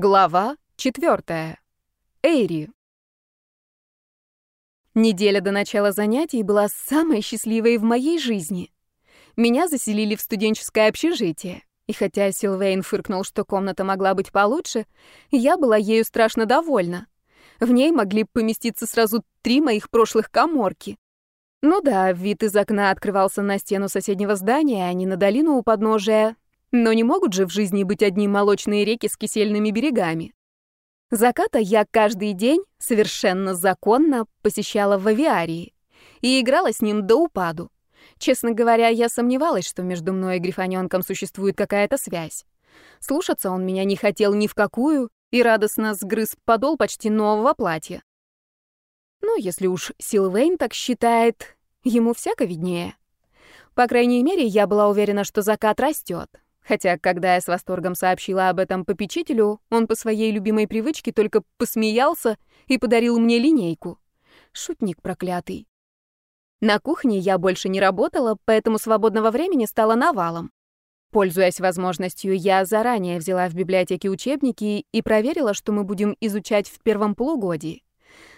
Глава четвертая. Эйри. Неделя до начала занятий была самой счастливой в моей жизни. Меня заселили в студенческое общежитие, и хотя Силвейн фыркнул, что комната могла быть получше, я была ею страшно довольна. В ней могли поместиться сразу три моих прошлых коморки. Ну да, вид из окна открывался на стену соседнего здания, а не на долину у подножия, но не могут же в жизни быть одни молочные реки с кисельными берегами. Заката я каждый день совершенно законно посещала в авиарии и играла с ним до упаду. Честно говоря, я сомневалась, что между мной и Грифонёнком существует какая-то связь. Слушаться он меня не хотел ни в какую и радостно сгрыз подол почти нового платья. Ну, если уж Силвейн так считает, ему всяко виднее. По крайней мере, я была уверена, что закат растет. Хотя, когда я с восторгом сообщила об этом попечителю, он по своей любимой привычке только посмеялся и подарил мне линейку. Шутник проклятый. На кухне я больше не работала, поэтому свободного времени стало навалом. Пользуясь возможностью, я заранее взяла в библиотеке учебники и проверила, что мы будем изучать в первом полугодии.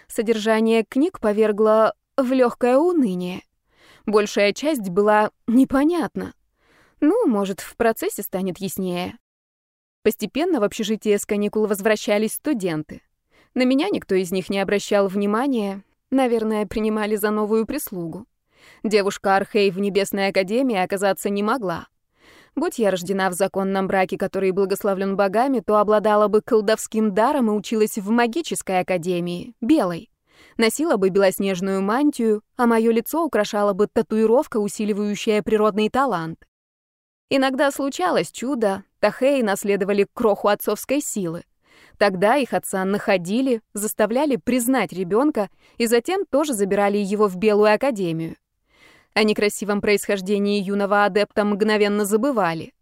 Содержание книг повергло в легкое уныние. Большая часть была непонятна. Ну, может, в процессе станет яснее. Постепенно в общежитие с каникул возвращались студенты. На меня никто из них не обращал внимания, наверное, принимали за новую прислугу. Девушка Архей в Небесной Академии оказаться не могла. Будь я рождена в законном браке, который благословлен богами, то обладала бы колдовским даром и училась в магической академии, белой. Носила бы белоснежную мантию, а мое лицо украшала бы татуировка, усиливающая природный талант. Иногда случалось чудо, Тахеи наследовали кроху отцовской силы. Тогда их отца находили, заставляли признать ребенка и затем тоже забирали его в Белую Академию. О некрасивом происхождении юного адепта мгновенно забывали.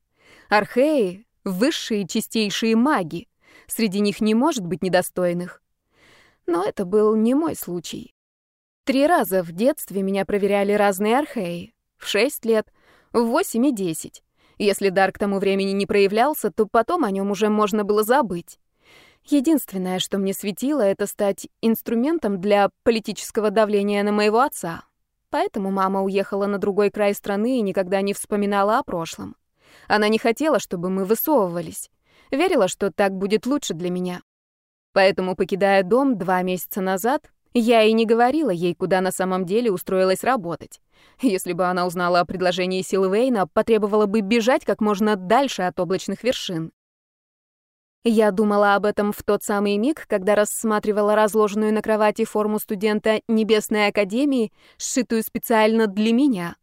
Археи — высшие чистейшие маги. Среди них не может быть недостойных. Но это был не мой случай. Три раза в детстве меня проверяли разные археи. В шесть лет, в восемь и десять. Если дар к тому времени не проявлялся, то потом о нем уже можно было забыть. Единственное, что мне светило, это стать инструментом для политического давления на моего отца. Поэтому мама уехала на другой край страны и никогда не вспоминала о прошлом. Она не хотела, чтобы мы высовывались. Верила, что так будет лучше для меня. Поэтому, покидая дом два месяца назад, я и не говорила ей, куда на самом деле устроилась работать. Если бы она узнала о предложении Силвейна, потребовала бы бежать как можно дальше от облачных вершин. Я думала об этом в тот самый миг, когда рассматривала разложенную на кровати форму студента Небесной Академии, сшитую специально для меня.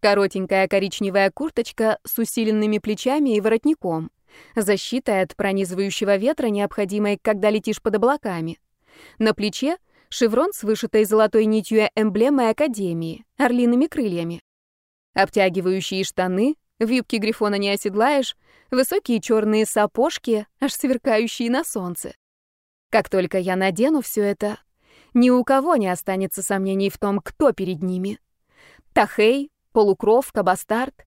Коротенькая коричневая курточка с усиленными плечами и воротником, защитой от пронизывающего ветра, необходимой, когда летишь под облаками. На плече — шеврон с вышитой золотой нитью эмблемой Академии, орлиными крыльями. Обтягивающие штаны, в юбке грифона не оседлаешь, высокие черные сапожки, аж сверкающие на солнце. Как только я надену все это, ни у кого не останется сомнений в том, кто перед ними. Тахей, полукровка, бастард,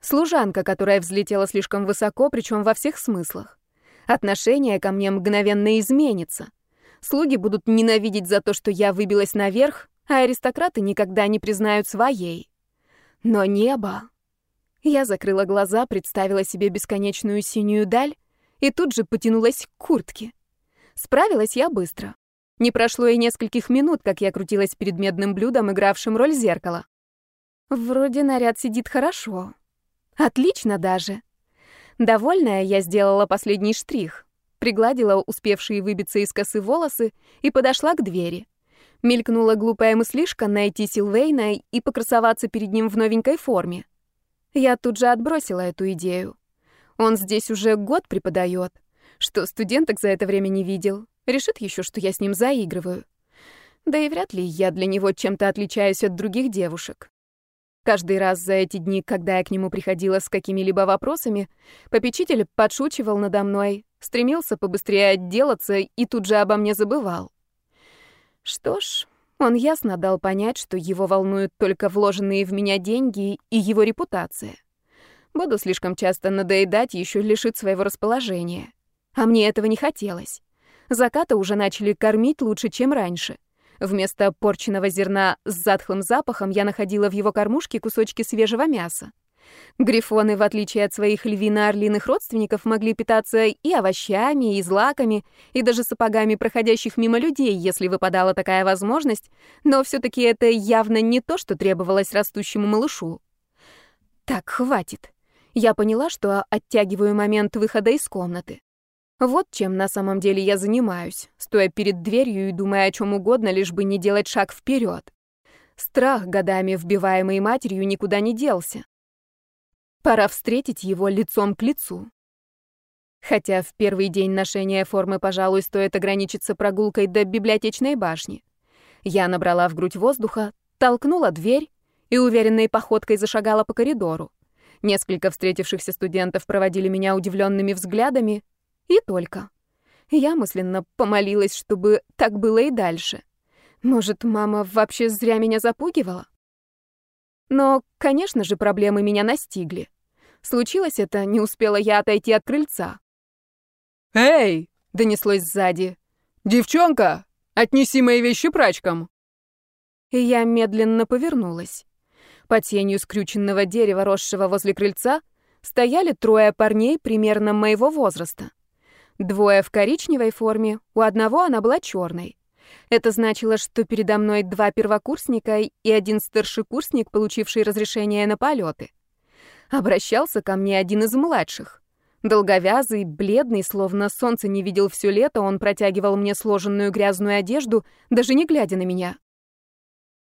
служанка, которая взлетела слишком высоко, причем во всех смыслах. Отношение ко мне мгновенно изменится. Слуги будут ненавидеть за то, что я выбилась наверх, а аристократы никогда не признают своей. Но небо... Я закрыла глаза, представила себе бесконечную синюю даль и тут же потянулась к куртке. Справилась я быстро. Не прошло и нескольких минут, как я крутилась перед медным блюдом, игравшим роль зеркала. Вроде наряд сидит хорошо. Отлично даже. Довольная, я сделала последний штрих пригладила успевшие выбиться из косы волосы и подошла к двери. Мелькнула глупая мыслишка найти Силвейна и покрасоваться перед ним в новенькой форме. Я тут же отбросила эту идею. Он здесь уже год преподает. Что студенток за это время не видел. Решит еще, что я с ним заигрываю. Да и вряд ли я для него чем-то отличаюсь от других девушек. Каждый раз за эти дни, когда я к нему приходила с какими-либо вопросами, попечитель подшучивал надо мной, стремился побыстрее отделаться и тут же обо мне забывал. Что ж, он ясно дал понять, что его волнуют только вложенные в меня деньги и его репутация. Буду слишком часто надоедать, еще лишит своего расположения. А мне этого не хотелось. Заката уже начали кормить лучше, чем раньше. Вместо порченного зерна с затхлым запахом я находила в его кормушке кусочки свежего мяса. Грифоны, в отличие от своих львино-орлиных родственников, могли питаться и овощами, и злаками, и даже сапогами проходящих мимо людей, если выпадала такая возможность, но все таки это явно не то, что требовалось растущему малышу. Так, хватит. Я поняла, что оттягиваю момент выхода из комнаты. Вот чем на самом деле я занимаюсь, стоя перед дверью и думая о чем угодно, лишь бы не делать шаг вперед. Страх, годами вбиваемый матерью, никуда не делся. Пора встретить его лицом к лицу. Хотя в первый день ношения формы, пожалуй, стоит ограничиться прогулкой до библиотечной башни. Я набрала в грудь воздуха, толкнула дверь и уверенной походкой зашагала по коридору. Несколько встретившихся студентов проводили меня удивленными взглядами, и только. Я мысленно помолилась, чтобы так было и дальше. Может, мама вообще зря меня запугивала? Но, конечно же, проблемы меня настигли. Случилось это, не успела я отойти от крыльца. «Эй!» — донеслось сзади. «Девчонка, отнеси мои вещи прачкам!» И я медленно повернулась. Под тенью скрюченного дерева, росшего возле крыльца, стояли трое парней примерно моего возраста. Двое в коричневой форме, у одного она была черной. Это значило, что передо мной два первокурсника и один старшекурсник, получивший разрешение на полеты. Обращался ко мне один из младших. Долговязый, бледный, словно солнце не видел все лето, он протягивал мне сложенную грязную одежду, даже не глядя на меня.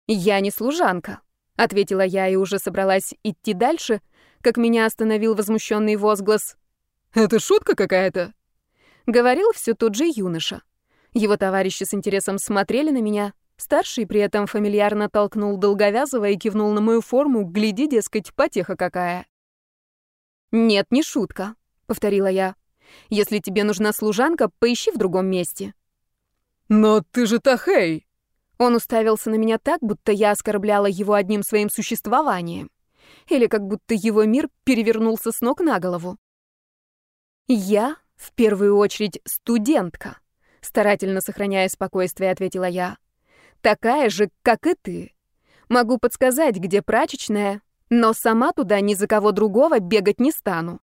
«Я не служанка», — ответила я и уже собралась идти дальше, как меня остановил возмущенный возглас. «Это шутка какая-то?» Говорил все тот же юноша. Его товарищи с интересом смотрели на меня. Старший при этом фамильярно толкнул долговязого и кивнул на мою форму, гляди, дескать, потеха какая. «Нет, не шутка», — повторила я. «Если тебе нужна служанка, поищи в другом месте». «Но ты же Тахей!» Он уставился на меня так, будто я оскорбляла его одним своим существованием. Или как будто его мир перевернулся с ног на голову. Я в первую очередь студентка, старательно сохраняя спокойствие, ответила я. Такая же, как и ты. Могу подсказать, где прачечная, но сама туда ни за кого другого бегать не стану.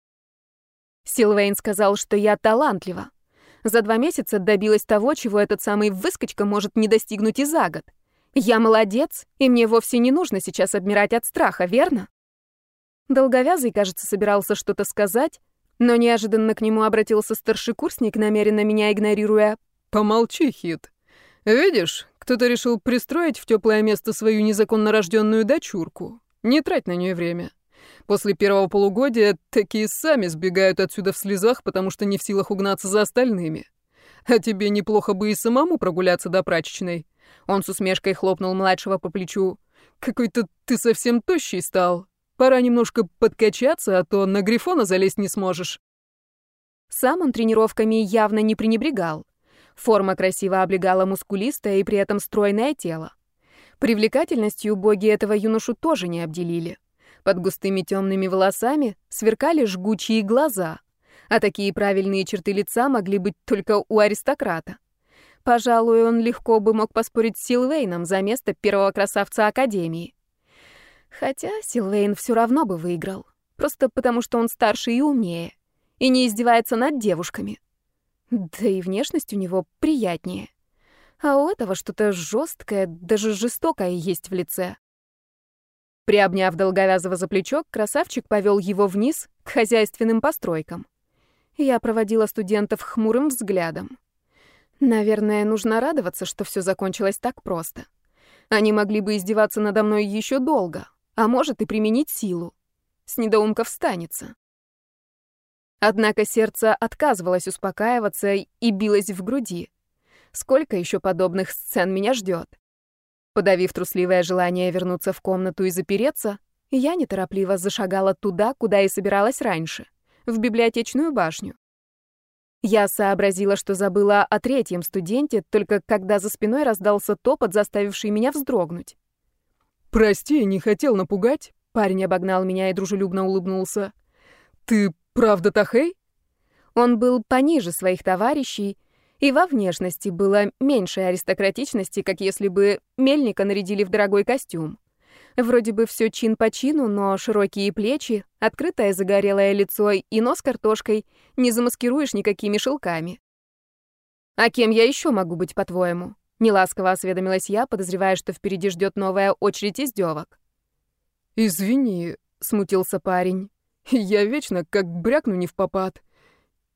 Силвейн сказал, что я талантлива. За два месяца добилась того, чего этот самый выскочка может не достигнуть и за год. Я молодец, и мне вовсе не нужно сейчас обмирать от страха, верно? Долговязый, кажется, собирался что-то сказать, но неожиданно к нему обратился старшекурсник, намеренно меня игнорируя. «Помолчи, Хит. Видишь, кто-то решил пристроить в теплое место свою незаконно рожденную дочурку. Не трать на нее время. После первого полугодия такие сами сбегают отсюда в слезах, потому что не в силах угнаться за остальными. А тебе неплохо бы и самому прогуляться до прачечной». Он с усмешкой хлопнул младшего по плечу. «Какой-то ты совсем тощий стал. Пора немножко подкачаться, а то на Грифона залезть не сможешь. Сам он тренировками явно не пренебрегал. Форма красиво облегала мускулистое и при этом стройное тело. Привлекательностью боги этого юношу тоже не обделили. Под густыми темными волосами сверкали жгучие глаза, а такие правильные черты лица могли быть только у аристократа. Пожалуй, он легко бы мог поспорить с Силвейном за место первого красавца Академии. Хотя Силвейн все равно бы выиграл. Просто потому, что он старше и умнее. И не издевается над девушками. Да и внешность у него приятнее. А у этого что-то жесткое, даже жестокое есть в лице. Приобняв долговязого за плечо, красавчик повел его вниз к хозяйственным постройкам. Я проводила студентов хмурым взглядом. Наверное, нужно радоваться, что все закончилось так просто. Они могли бы издеваться надо мной еще долго, а может и применить силу. С недоумка встанется. Однако сердце отказывалось успокаиваться и билось в груди. Сколько еще подобных сцен меня ждет? Подавив трусливое желание вернуться в комнату и запереться, я неторопливо зашагала туда, куда и собиралась раньше, в библиотечную башню. Я сообразила, что забыла о третьем студенте, только когда за спиной раздался топот, заставивший меня вздрогнуть. «Прости, не хотел напугать». Парень обогнал меня и дружелюбно улыбнулся. «Ты правда Тахей?» Он был пониже своих товарищей, и во внешности было меньше аристократичности, как если бы мельника нарядили в дорогой костюм. Вроде бы все чин по чину, но широкие плечи, открытое загорелое лицо и нос картошкой не замаскируешь никакими шелками. «А кем я еще могу быть, по-твоему?» Неласково осведомилась я, подозревая, что впереди ждет новая очередь издевок. «Извини», — смутился парень. «Я вечно как брякну не в попад.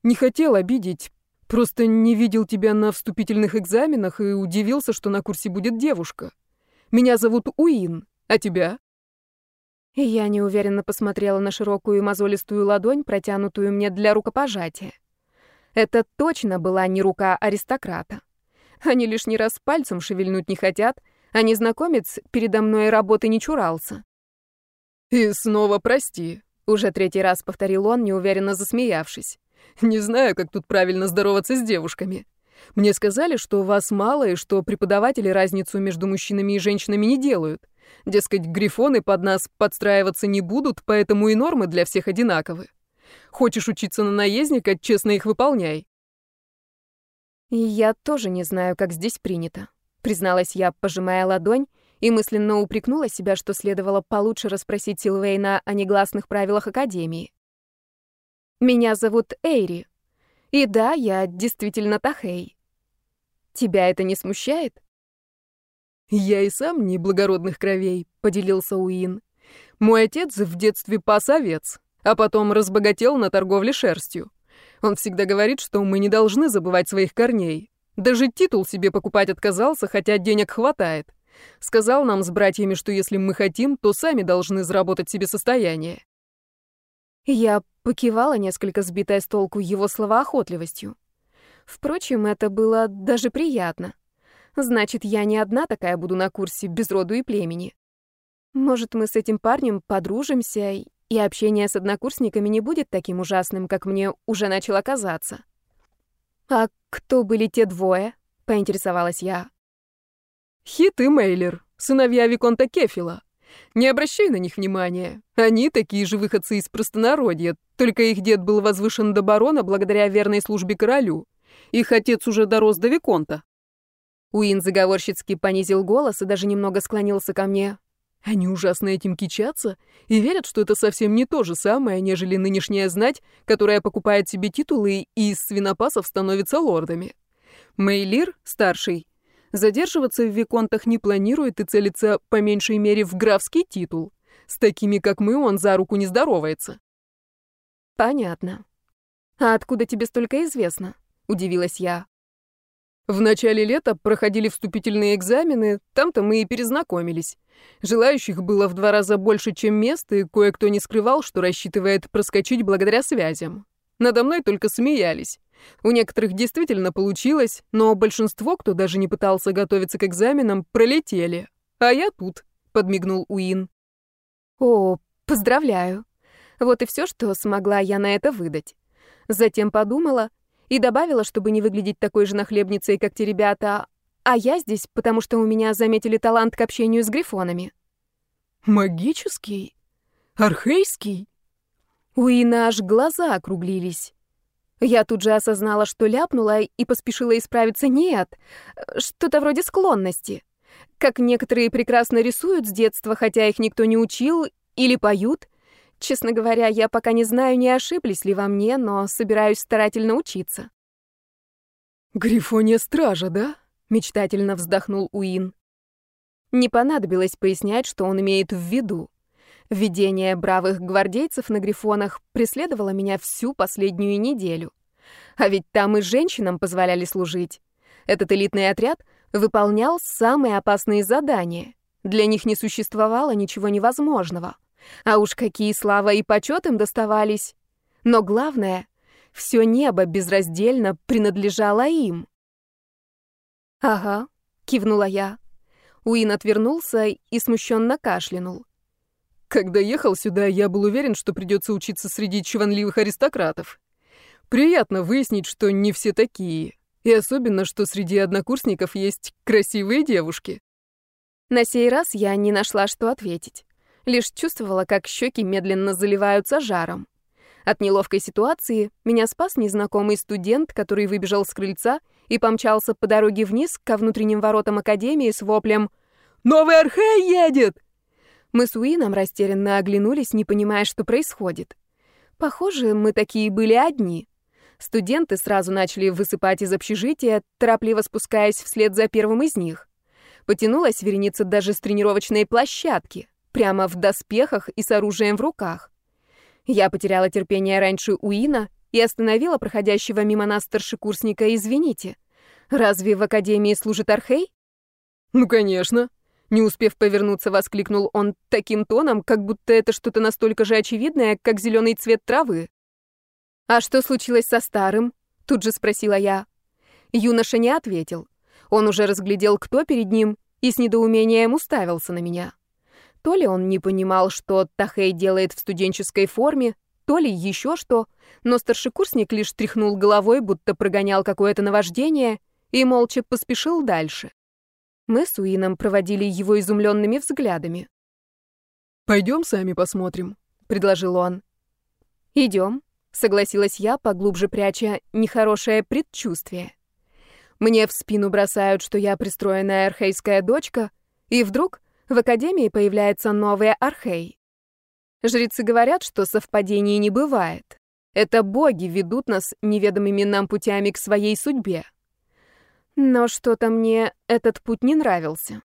Не хотел обидеть, просто не видел тебя на вступительных экзаменах и удивился, что на курсе будет девушка. Меня зовут Уин, а тебя?» Я неуверенно посмотрела на широкую мозолистую ладонь, протянутую мне для рукопожатия. Это точно была не рука аристократа. Они лишний раз пальцем шевельнуть не хотят, а незнакомец передо мной работы не чурался. «И снова прости», — уже третий раз повторил он, неуверенно засмеявшись. «Не знаю, как тут правильно здороваться с девушками. Мне сказали, что вас мало и что преподаватели разницу между мужчинами и женщинами не делают. Дескать, грифоны под нас подстраиваться не будут, поэтому и нормы для всех одинаковы. Хочешь учиться на наездника, честно их выполняй. «Я тоже не знаю, как здесь принято», — призналась я, пожимая ладонь, и мысленно упрекнула себя, что следовало получше расспросить Силвейна о негласных правилах Академии. «Меня зовут Эйри. И да, я действительно Тахей. Тебя это не смущает?» «Я и сам не благородных кровей», — поделился Уин. «Мой отец в детстве пас овец, а потом разбогател на торговле шерстью. Он всегда говорит, что мы не должны забывать своих корней. Даже титул себе покупать отказался, хотя денег хватает. Сказал нам с братьями, что если мы хотим, то сами должны заработать себе состояние. Я покивала, несколько сбитая с толку его словоохотливостью. Впрочем, это было даже приятно. Значит, я не одна такая буду на курсе без роду и племени. Может, мы с этим парнем подружимся и общение с однокурсниками не будет таким ужасным, как мне уже начало казаться. «А кто были те двое?» — поинтересовалась я. «Хит и Мейлер, сыновья Виконта Кефила. Не обращай на них внимания. Они такие же выходцы из простонародья, только их дед был возвышен до барона благодаря верной службе королю. Их отец уже дорос до Виконта». Уин заговорщицки понизил голос и даже немного склонился ко мне. Они ужасно этим кичатся и верят, что это совсем не то же самое, нежели нынешняя знать, которая покупает себе титулы и из свинопасов становится лордами. Мейлир, старший, задерживаться в Виконтах не планирует и целится по меньшей мере в графский титул. С такими, как мы, он за руку не здоровается. Понятно. А откуда тебе столько известно? Удивилась я. В начале лета проходили вступительные экзамены, там-то мы и перезнакомились. Желающих было в два раза больше, чем мест, и кое-кто не скрывал, что рассчитывает проскочить благодаря связям. Надо мной только смеялись. У некоторых действительно получилось, но большинство, кто даже не пытался готовиться к экзаменам, пролетели. А я тут, подмигнул Уин. О, поздравляю. Вот и все, что смогла я на это выдать. Затем подумала — и добавила, чтобы не выглядеть такой же нахлебницей, как те ребята, а я здесь, потому что у меня заметили талант к общению с грифонами. Магический? Архейский? У Ина аж глаза округлились. Я тут же осознала, что ляпнула, и поспешила исправиться. Нет, что-то вроде склонности. Как некоторые прекрасно рисуют с детства, хотя их никто не учил, или поют, Честно говоря, я пока не знаю, не ошиблись ли во мне, но собираюсь старательно учиться. «Грифония стража, да?» — мечтательно вздохнул Уин. Не понадобилось пояснять, что он имеет в виду. Видение бравых гвардейцев на грифонах преследовало меня всю последнюю неделю. А ведь там и женщинам позволяли служить. Этот элитный отряд выполнял самые опасные задания. Для них не существовало ничего невозможного. А уж какие слава и почет им доставались. Но главное, все небо безраздельно принадлежало им. «Ага», — кивнула я. Уин отвернулся и смущенно кашлянул. «Когда ехал сюда, я был уверен, что придется учиться среди чванливых аристократов. Приятно выяснить, что не все такие. И особенно, что среди однокурсников есть красивые девушки». На сей раз я не нашла, что ответить лишь чувствовала, как щеки медленно заливаются жаром. От неловкой ситуации меня спас незнакомый студент, который выбежал с крыльца и помчался по дороге вниз ко внутренним воротам Академии с воплем «Новый Архей едет!». Мы с Уином растерянно оглянулись, не понимая, что происходит. Похоже, мы такие были одни. Студенты сразу начали высыпать из общежития, торопливо спускаясь вслед за первым из них. Потянулась вереница даже с тренировочной площадки, прямо в доспехах и с оружием в руках. Я потеряла терпение раньше Уина и остановила проходящего мимо нас старшекурсника «Извините, разве в Академии служит Архей?» «Ну, конечно», не успев повернуться, воскликнул он таким тоном, как будто это что-то настолько же очевидное, как зеленый цвет травы. «А что случилось со старым?» — тут же спросила я. Юноша не ответил. Он уже разглядел, кто перед ним, и с недоумением уставился на меня. То ли он не понимал, что Тахей делает в студенческой форме, то ли еще что, но старшекурсник лишь тряхнул головой, будто прогонял какое-то наваждение, и молча поспешил дальше. Мы с Уином проводили его изумленными взглядами. «Пойдем сами посмотрим», — предложил он. «Идем», — согласилась я, поглубже пряча нехорошее предчувствие. Мне в спину бросают, что я пристроенная архейская дочка, и вдруг в Академии появляется новый архей. Жрецы говорят, что совпадений не бывает. Это боги ведут нас неведомыми нам путями к своей судьбе. Но что-то мне этот путь не нравился.